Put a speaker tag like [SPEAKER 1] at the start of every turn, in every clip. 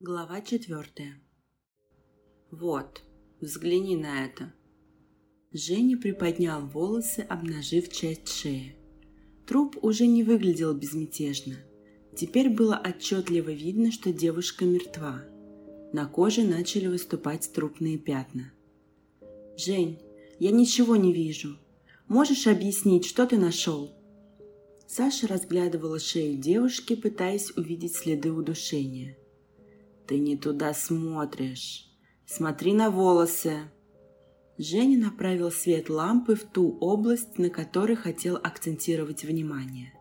[SPEAKER 1] Глава четвертая. «Вот, взгляни на это». Женя приподнял волосы, обнажив часть шеи. Труп уже не выглядел безмятежно. Теперь было отчетливо видно, что девушка мертва. На коже начали выступать трупные пятна. «Жень, я ничего не вижу. Можешь объяснить, что ты нашел?» Саша разглядывала шею девушки, пытаясь увидеть следы удушения – ты не туда смотришь. Смотри на волосы. Женя направил свет лампы в ту область, на которой хотел акцентировать внимание.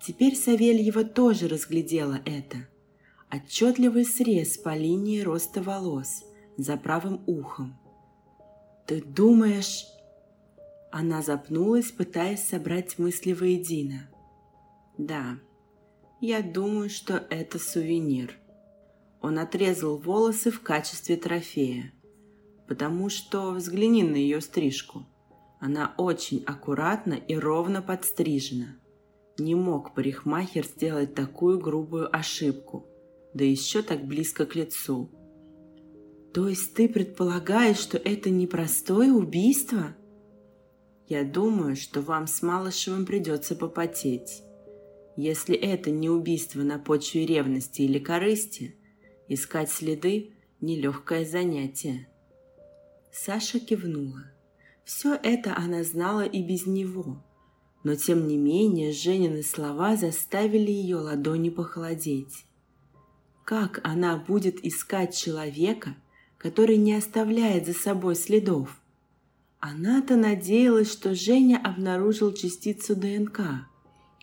[SPEAKER 1] Теперь Савельева тоже разглядела это. Отчетливый срез по линии роста волос за правым ухом. «Ты думаешь...» Она запнулась, пытаясь собрать мысли воедино. «Да, я думаю, что это сувенир», он отрезал волосы в качестве трофея. Потому что взгляни на ее стрижку. Она очень аккуратно и ровно подстрижена. Не мог парикмахер сделать такую грубую ошибку, да еще так близко к лицу. То есть ты предполагаешь, что это непростое убийство? Я думаю, что вам с Малышевым придется попотеть. Если это не убийство на почве ревности или корысти – Искать следы – нелегкое занятие. Саша кивнула. Все это она знала и без него. Но тем не менее Женины слова заставили ее ладони похолодеть. Как она будет искать человека, который не оставляет за собой следов? Она-то надеялась, что Женя обнаружил частицу ДНК,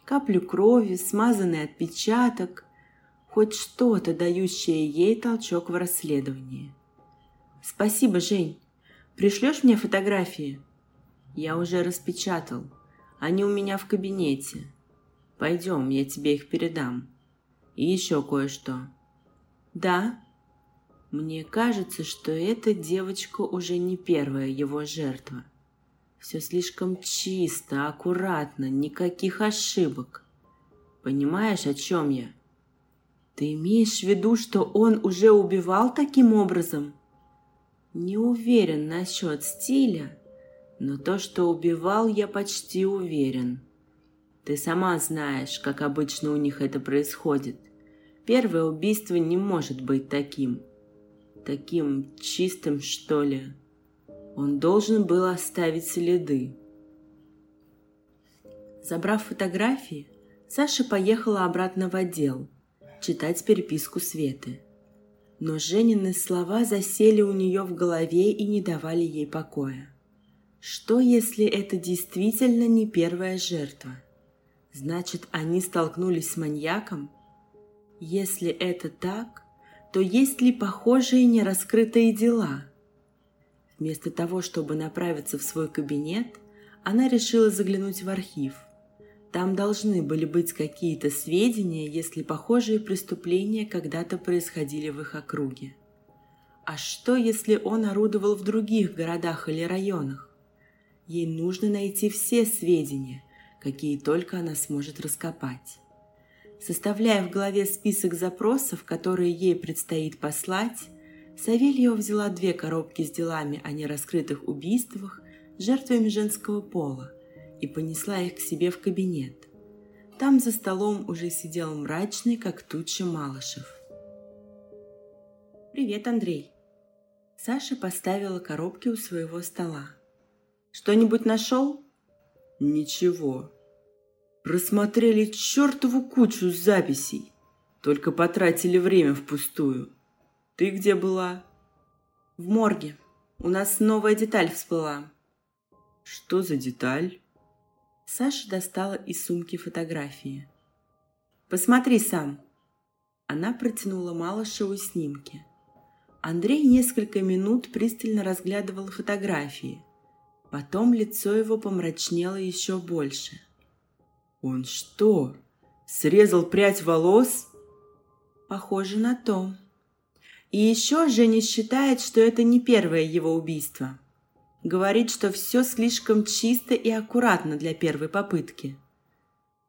[SPEAKER 1] каплю крови, смазанный отпечаток, хоть что-то, дающее ей толчок в расследовании. «Спасибо, Жень. Пришлешь мне фотографии?» «Я уже распечатал. Они у меня в кабинете. Пойдем, я тебе их передам. И еще кое-что». «Да?» Мне кажется, что эта девочка уже не первая его жертва. Все слишком чисто, аккуратно, никаких ошибок. Понимаешь, о чем я?» Ты имеешь в виду, что он уже убивал таким образом? Не уверен насчет стиля, но то, что убивал, я почти уверен. Ты сама знаешь, как обычно у них это происходит. Первое убийство не может быть таким. Таким чистым, что ли. Он должен был оставить следы. Забрав фотографии, Саша поехала обратно в отдел – читать переписку Светы. Но Женины слова засели у нее в голове и не давали ей покоя. Что, если это действительно не первая жертва? Значит, они столкнулись с маньяком? Если это так, то есть ли похожие нераскрытые дела? Вместо того, чтобы направиться в свой кабинет, она решила заглянуть в архив – там должны были быть какие-то сведения, если похожие преступления когда-то происходили в их округе. А что, если он орудовал в других городах или районах? Ей нужно найти все сведения, какие только она сможет раскопать. Составляя в голове список запросов, которые ей предстоит послать, Савельева взяла две коробки с делами о нераскрытых убийствах жертвами женского пола – и понесла их к себе в кабинет. Там за столом уже сидел мрачный, как туча Малышев. «Привет, Андрей!» Саша поставила коробки у своего стола. «Что-нибудь нашел?» «Ничего. Просмотрели чертову кучу записей. Только потратили время впустую. Ты где была?» «В морге. У нас новая деталь всплыла». «Что за деталь?» Саша достала из сумки фотографии. «Посмотри сам!» Она протянула Малышеву снимки. Андрей несколько минут пристально разглядывал фотографии. Потом лицо его помрачнело еще больше. «Он что, срезал прядь волос?» «Похоже на то», и еще Женя считает, что это не первое его убийство. Говорит, что все слишком чисто и аккуратно для первой попытки.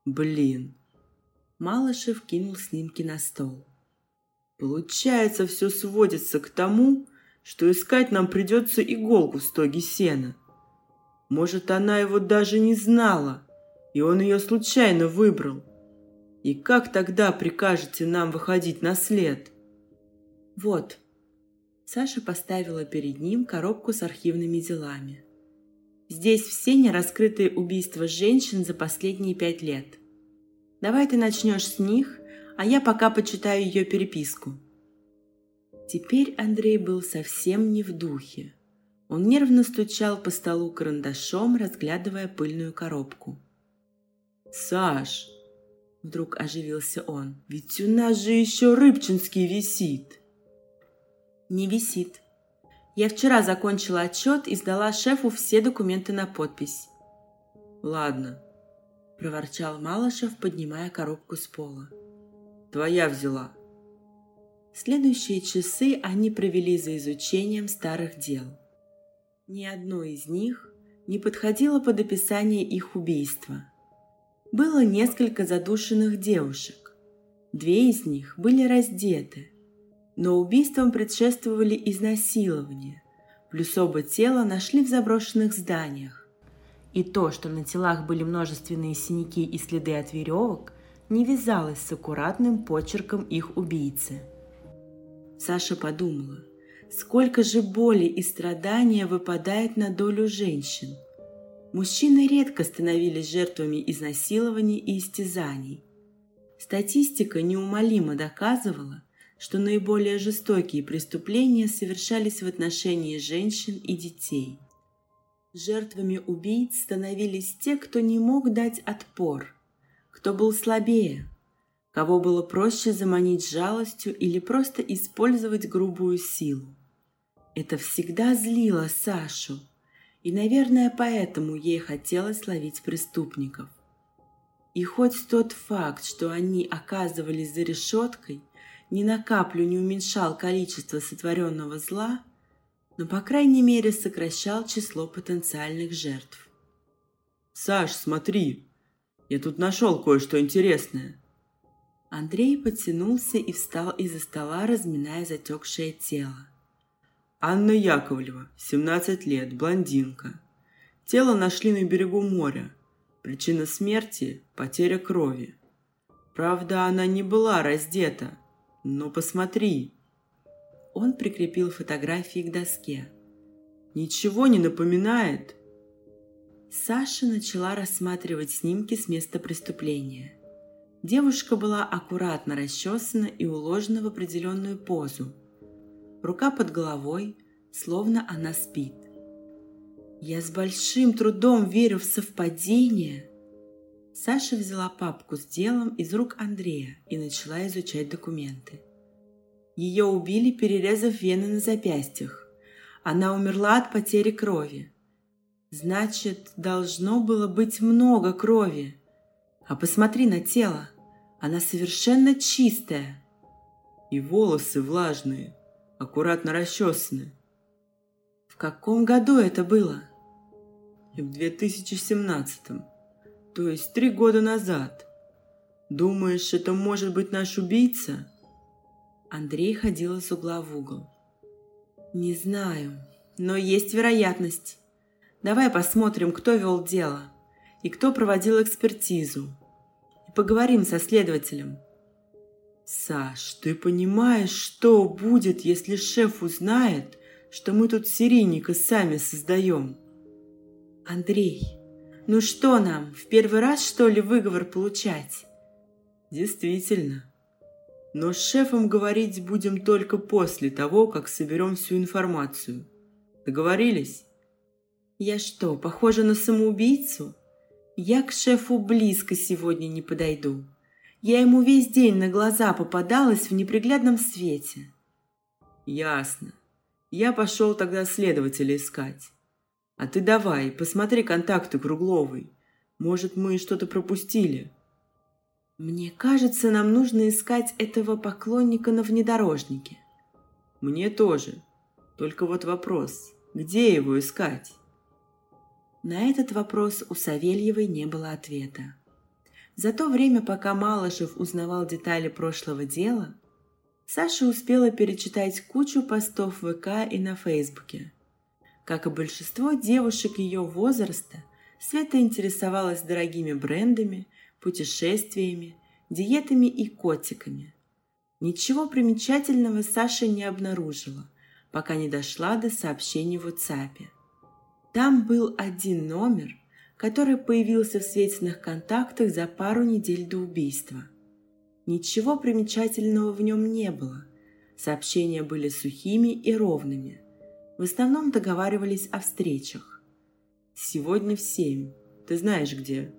[SPEAKER 1] Блин. Малышев кинул снимки на стол.
[SPEAKER 2] Получается, все сводится к тому, что искать нам придется иголку в стоге сена. Может, она его даже не знала, и он ее случайно выбрал. И как тогда прикажете нам выходить на след?
[SPEAKER 1] Вот. Саша поставила перед ним коробку с архивными делами. Здесь все нераскрытые убийства женщин за последние пять лет. Давай ты начнешь с них, а я пока почитаю ее переписку. Теперь Андрей был совсем не в духе. Он нервно стучал по столу карандашом, разглядывая пыльную коробку.
[SPEAKER 2] «Саш!» – вдруг оживился он. «Ведь у нас же еще Рыбчинский висит!»
[SPEAKER 1] «Не висит. Я вчера закончила отчет и сдала шефу все документы на подпись».
[SPEAKER 2] «Ладно», –
[SPEAKER 1] проворчал Малышев, поднимая коробку с пола.
[SPEAKER 2] «Твоя взяла».
[SPEAKER 1] Следующие часы они провели за изучением старых дел. Ни одно из них не подходило под описание их убийства. Было несколько задушенных девушек. Две из них были раздеты, но убийствам предшествовали изнасилования, плюс оба тела нашли в заброшенных зданиях. И то, что на телах были множественные синяки и следы от веревок, не вязалось с аккуратным почерком их убийцы – Саша подумала, сколько же боли и страдания выпадает на долю женщин. Мужчины редко становились жертвами изнасилований и истязаний. Статистика неумолимо доказывала, что наиболее жестокие преступления совершались в отношении женщин и детей. Жертвами убийц становились те, кто не мог дать отпор, кто был слабее, кого было проще заманить жалостью или просто использовать грубую силу. Это всегда злило Сашу, и, наверное, поэтому ей хотелось ловить преступников. И хоть тот факт, что они оказывались за решеткой, ни на каплю не уменьшал количество сотворенного зла, но, по крайней мере, сокращал число потенциальных жертв.
[SPEAKER 2] «Саш, смотри, я тут нашел кое-что интересное»,
[SPEAKER 1] Андрей подтянулся и встал из-за стола, разминая затекшее тело.
[SPEAKER 2] Анна Яковлева, 17 лет, блондинка. Тело нашли на берегу моря. Причина смерти – потеря крови. Правда, она не была раздета. Но посмотри.
[SPEAKER 1] Он прикрепил фотографии к доске.
[SPEAKER 2] Ничего не напоминает?
[SPEAKER 1] Саша начала рассматривать снимки с места преступления – Девушка была аккуратно расчесана и уложена в определенную позу. Рука под головой, словно она спит. Я с большим трудом верю в совпадение. Саша взяла папку с делом из рук Андрея и начала изучать документы. Ее убили, перерезав вены на запястьях. Она умерла от потери крови. Значит, должно было быть много крови. А посмотри на тело. Она совершенно чистая.
[SPEAKER 2] И волосы влажные, аккуратно расчесаны.
[SPEAKER 1] В каком году это было?
[SPEAKER 2] В 2017, то есть три года назад. Думаешь, это может быть наш убийца?
[SPEAKER 1] Андрей ходил из угла в угол. Не знаю, но есть вероятность. Давай посмотрим, кто вел дело и кто проводил экспертизу. Поговорим со следователем».
[SPEAKER 2] «Саш, ты понимаешь, что будет, если шеф узнает, что мы тут серийника сами создаем?»
[SPEAKER 1] «Андрей, ну что нам, в первый раз, что ли, выговор получать?»
[SPEAKER 2] «Действительно. Но с шефом говорить будем только после того, как соберем всю информацию. Договорились?»
[SPEAKER 1] «Я что, похожа на самоубийцу?» Я к шефу близко сегодня не подойду. Я ему весь день на глаза попадалась в неприглядном свете.
[SPEAKER 2] Ясно. Я пошел тогда следователя искать. А ты давай, посмотри контакты Кругловой. Может, мы что-то пропустили.
[SPEAKER 1] Мне кажется, нам нужно искать этого поклонника на внедорожнике.
[SPEAKER 2] Мне тоже. Только вот вопрос, где его искать?
[SPEAKER 1] На этот вопрос у Савельевой не было ответа. За то время, пока Малышев узнавал детали прошлого дела, Саша успела перечитать кучу постов в ВК и на Фейсбуке. Как и большинство девушек ее возраста, Света интересовалась дорогими брендами, путешествиями, диетами и котиками. Ничего примечательного Саша не обнаружила, пока не дошла до сообщений в WhatsApp. Там был один номер, который появился в светственных контактах за пару недель до убийства. Ничего примечательного в нем не было. Сообщения были сухими и ровными. В основном договаривались о встречах. «Сегодня в семь. Ты знаешь где?»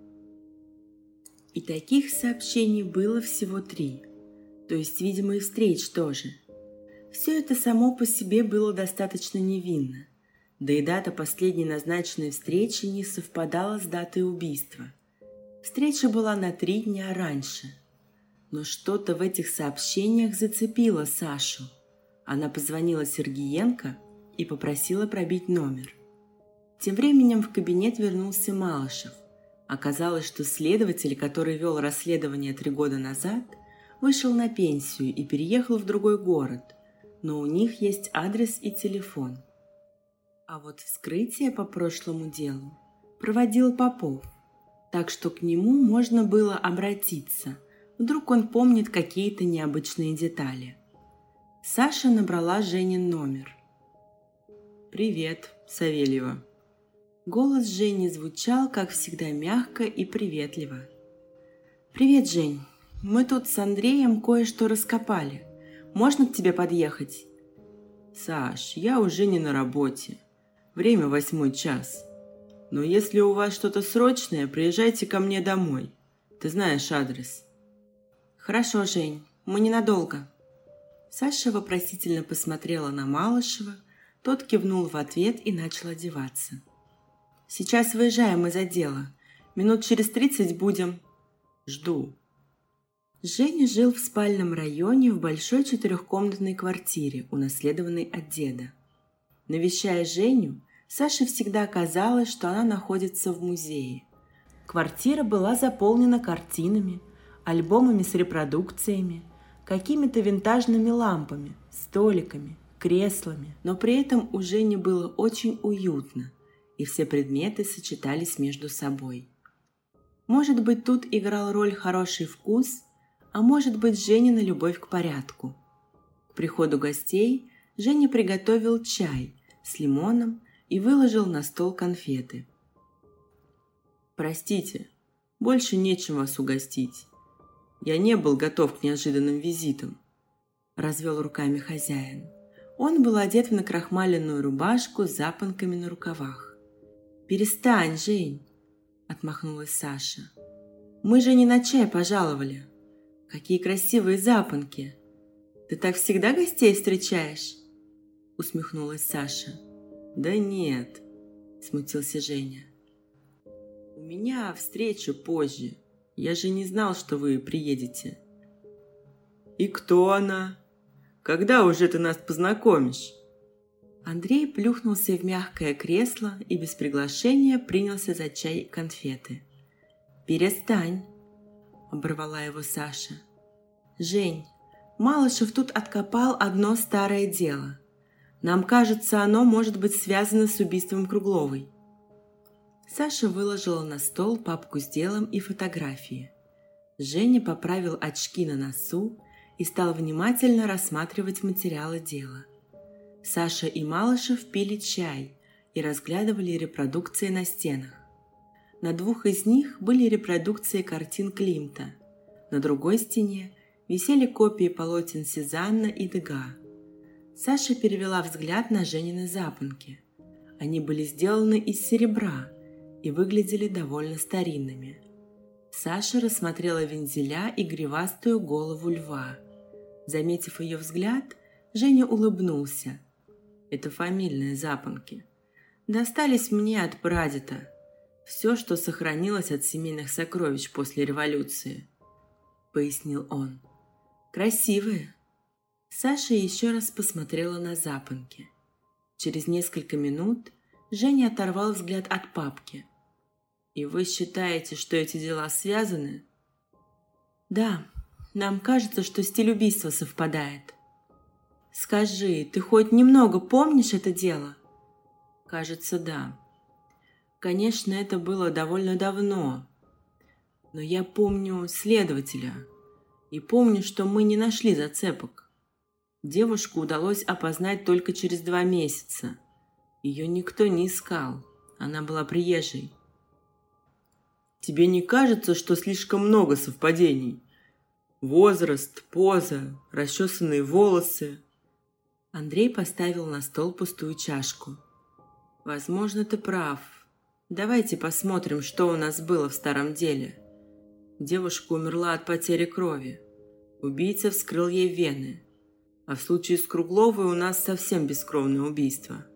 [SPEAKER 1] И таких сообщений было всего три. То есть, видимо, и встреч тоже. Все это само по себе было достаточно невинно. Да и дата последней назначенной встречи не совпадала с датой убийства. Встреча была на три дня раньше. Но что-то в этих сообщениях зацепило Сашу. Она позвонила Сергиенко и попросила пробить номер. Тем временем в кабинет вернулся Малышев. Оказалось, что следователь, который вел расследование три года назад, вышел на пенсию и переехал в другой город, но у них есть адрес и телефон. А вот вскрытие по прошлому делу проводил Попов, так что к нему можно было обратиться. Вдруг он помнит какие-то необычные детали. Саша набрала Женин номер. «Привет, Савельева», Голос Жени звучал, как всегда, мягко и приветливо. «Привет, Жень. Мы тут с Андреем кое-что раскопали. Можно к тебе подъехать?»
[SPEAKER 2] «Саш, я уже не на работе. Время восьмой час. Но если у вас что-то срочное, приезжайте ко мне домой. Ты знаешь адрес».
[SPEAKER 1] «Хорошо, Жень. Мы ненадолго». Саша вопросительно посмотрела на Малышева, тот кивнул в ответ и начал одеваться. Сейчас выезжаем из отдела. Минут через тридцать будем.
[SPEAKER 2] Жду.
[SPEAKER 1] Женя жил в спальном районе в большой четырехкомнатной квартире, унаследованной от деда. Навещая Женю, Саше всегда казалось, что она находится в музее. Квартира была заполнена картинами, альбомами с репродукциями, какими-то винтажными лампами, столиками, креслами, но при этом у Жени было очень уютно, и все предметы сочетались между собой. Может быть, тут играл роль хороший вкус, а может быть, Женина любовь к порядку. К приходу гостей Женя приготовил чай с лимоном и выложил на стол конфеты.
[SPEAKER 2] «Простите, больше нечем вас угостить. Я не был готов к неожиданным визитам», – развел руками хозяин.
[SPEAKER 1] Он был одет в накрахмаленную рубашку с запонками на рукавах. «Перестань, Жень!» – отмахнулась Саша. «Мы же не на чай пожаловали. Какие красивые запонки! Ты так всегда гостей встречаешь?» – усмехнулась Саша.
[SPEAKER 2] «Да нет», – смутился Женя. «У меня встреча позже. Я же не знал, что вы приедете». «И кто она? Когда уже ты нас познакомишь?»
[SPEAKER 1] Андрей плюхнулся в мягкое кресло и без приглашения принялся за чай и конфеты. «Перестань!» – оборвала его Саша. «Жень, Малышев тут откопал одно старое дело. Нам кажется, оно может быть связано с убийством Кругловой». Саша выложила на стол папку с делом и фотографии. Женя поправил очки на носу и стал внимательно рассматривать материалы дела – Саша и Малышев пили чай и разглядывали репродукции на стенах. На двух из них были репродукции картин Климта. На другой стене висели копии полотен Сезанна и Дега. Саша перевела взгляд на Женины запонки. Они были сделаны из серебра и выглядели довольно старинными. Саша рассмотрела вензеля и гривастую голову льва. Заметив ее взгляд, Женя улыбнулся – это фамильные запонки. Достались мне от прадеда. Все, что сохранилось от семейных сокровищ после революции, пояснил он. Красивые. Саша еще раз посмотрела на запонки. Через несколько минут Женя оторвал взгляд от папки. «И вы считаете, что эти дела связаны?» «Да, нам кажется, что стиль убийства совпадает», Скажи, ты хоть немного помнишь это дело? Кажется, да. Конечно, это было довольно давно. Но я помню следователя. И помню, что мы не нашли зацепок. Девушку удалось опознать только через два месяца. Ее никто не искал. Она была приезжей.
[SPEAKER 2] Тебе не кажется, что слишком много совпадений? Возраст, поза, расчесанные волосы.
[SPEAKER 1] Андрей поставил на стол пустую чашку. Возможно, ты прав. Давайте посмотрим, что у нас было в старом деле. Девушка умерла от потери крови. Убийца вскрыл ей вены. А в случае с Кругловой у нас совсем бескровное убийство.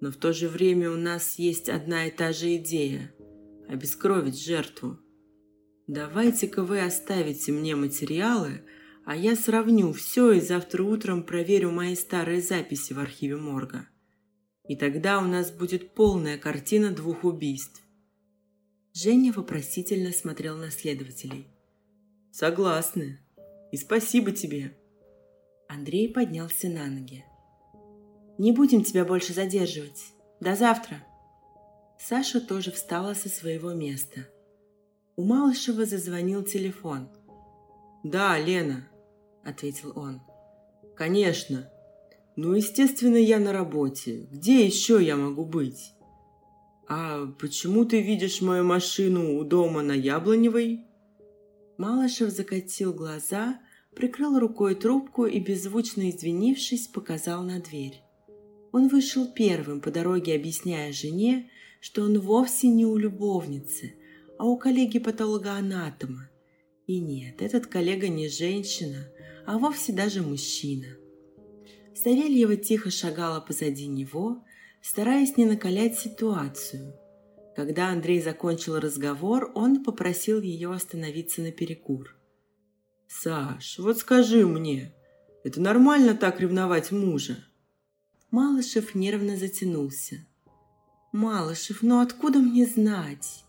[SPEAKER 1] Но в то же время у нас есть одна и та же идея – обескровить жертву. Давайте-ка вы оставите мне материалы, а я сравню все и завтра утром проверю мои старые записи в архиве морга. И тогда у нас будет полная картина двух убийств. Женя вопросительно смотрел на следователей.
[SPEAKER 2] «Согласны. И спасибо тебе».
[SPEAKER 1] Андрей поднялся на ноги. «Не будем тебя больше задерживать. До завтра». Саша тоже встала со своего места – у Малышева зазвонил телефон.
[SPEAKER 2] «Да, Лена», — ответил он. «Конечно. Ну, естественно, я на работе. Где еще я могу быть?» «А почему ты видишь мою машину у дома на Яблоневой?»
[SPEAKER 1] Малышев закатил глаза, прикрыл рукой трубку и, беззвучно извинившись, показал на дверь. Он вышел первым по дороге, объясняя жене, что он вовсе не у любовницы, а у коллеги-патологоанатома. И нет, этот коллега не женщина, а вовсе даже мужчина. Савельева тихо шагала позади него, стараясь не накалять ситуацию. Когда Андрей закончил разговор, он попросил ее остановиться на перекур.
[SPEAKER 2] «Саш, вот скажи мне, это нормально так ревновать мужа?»
[SPEAKER 1] Малышев нервно затянулся. «Малышев, ну откуда мне знать?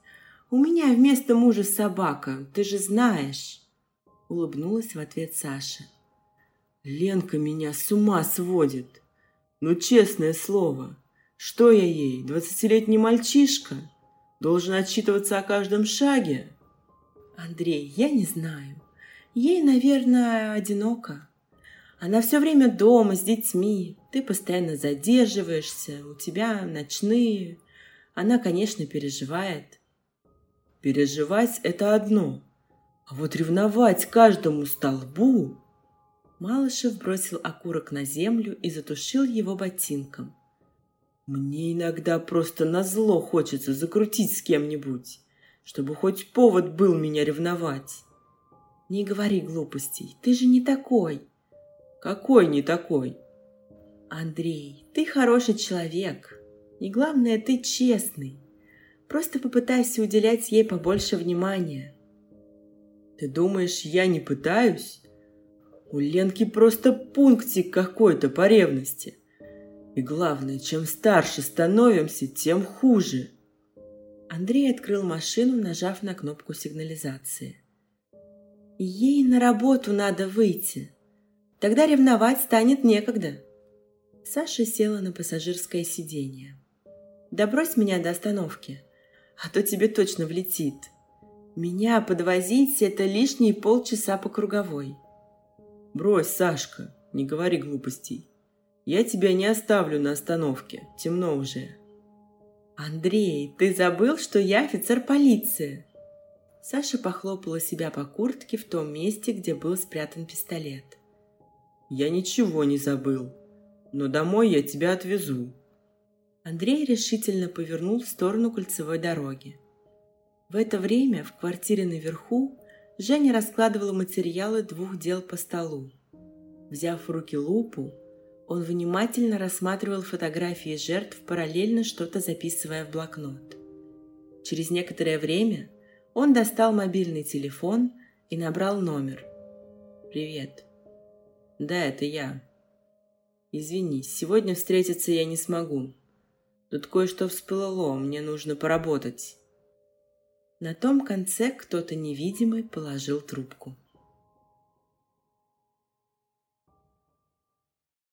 [SPEAKER 1] «У меня вместо мужа собака, ты же знаешь!» Улыбнулась в ответ Саша.
[SPEAKER 2] «Ленка меня с ума сводит! Ну, честное слово, что я ей, двадцатилетний мальчишка? Должен отчитываться о каждом шаге?»
[SPEAKER 1] «Андрей, я не знаю. Ей, наверное, одиноко. Она все время дома с детьми, ты постоянно задерживаешься, у тебя ночные. Она, конечно, переживает.
[SPEAKER 2] Переживать – это одно, а вот ревновать каждому столбу...
[SPEAKER 1] Малышев бросил окурок на землю и затушил его ботинком.
[SPEAKER 2] Мне иногда просто назло хочется закрутить с кем-нибудь, чтобы хоть повод был меня ревновать.
[SPEAKER 1] Не говори глупостей, ты же не такой.
[SPEAKER 2] Какой не такой?
[SPEAKER 1] Андрей, ты хороший человек. И главное, ты честный. Просто попытайся уделять ей побольше внимания.
[SPEAKER 2] Ты думаешь, я не пытаюсь? У Ленки просто пунктик какой-то по ревности. И главное, чем старше становимся, тем хуже.
[SPEAKER 1] Андрей открыл машину, нажав на кнопку сигнализации. Ей на работу надо выйти. Тогда ревновать станет некогда. Саша села на пассажирское сиденье. «Добрось меня до остановки», а то тебе точно влетит. Меня подвозить – это лишние полчаса по круговой.
[SPEAKER 2] Брось, Сашка, не говори глупостей. Я тебя не оставлю на остановке, темно уже.
[SPEAKER 1] Андрей, ты забыл, что я офицер полиции? Саша похлопала себя по куртке в том месте, где был спрятан пистолет.
[SPEAKER 2] Я ничего не забыл, но домой я тебя отвезу.
[SPEAKER 1] Андрей решительно повернул в сторону кольцевой дороги. В это время в квартире наверху Женя раскладывала материалы двух дел по столу. Взяв в руки лупу, он внимательно рассматривал фотографии жертв, параллельно что-то записывая в блокнот. Через некоторое время он достал мобильный телефон и набрал номер. «Привет». «Да, это я». «Извини, сегодня встретиться я не смогу. Тут кое-что всплыло, мне нужно поработать. На том конце кто-то невидимый положил трубку.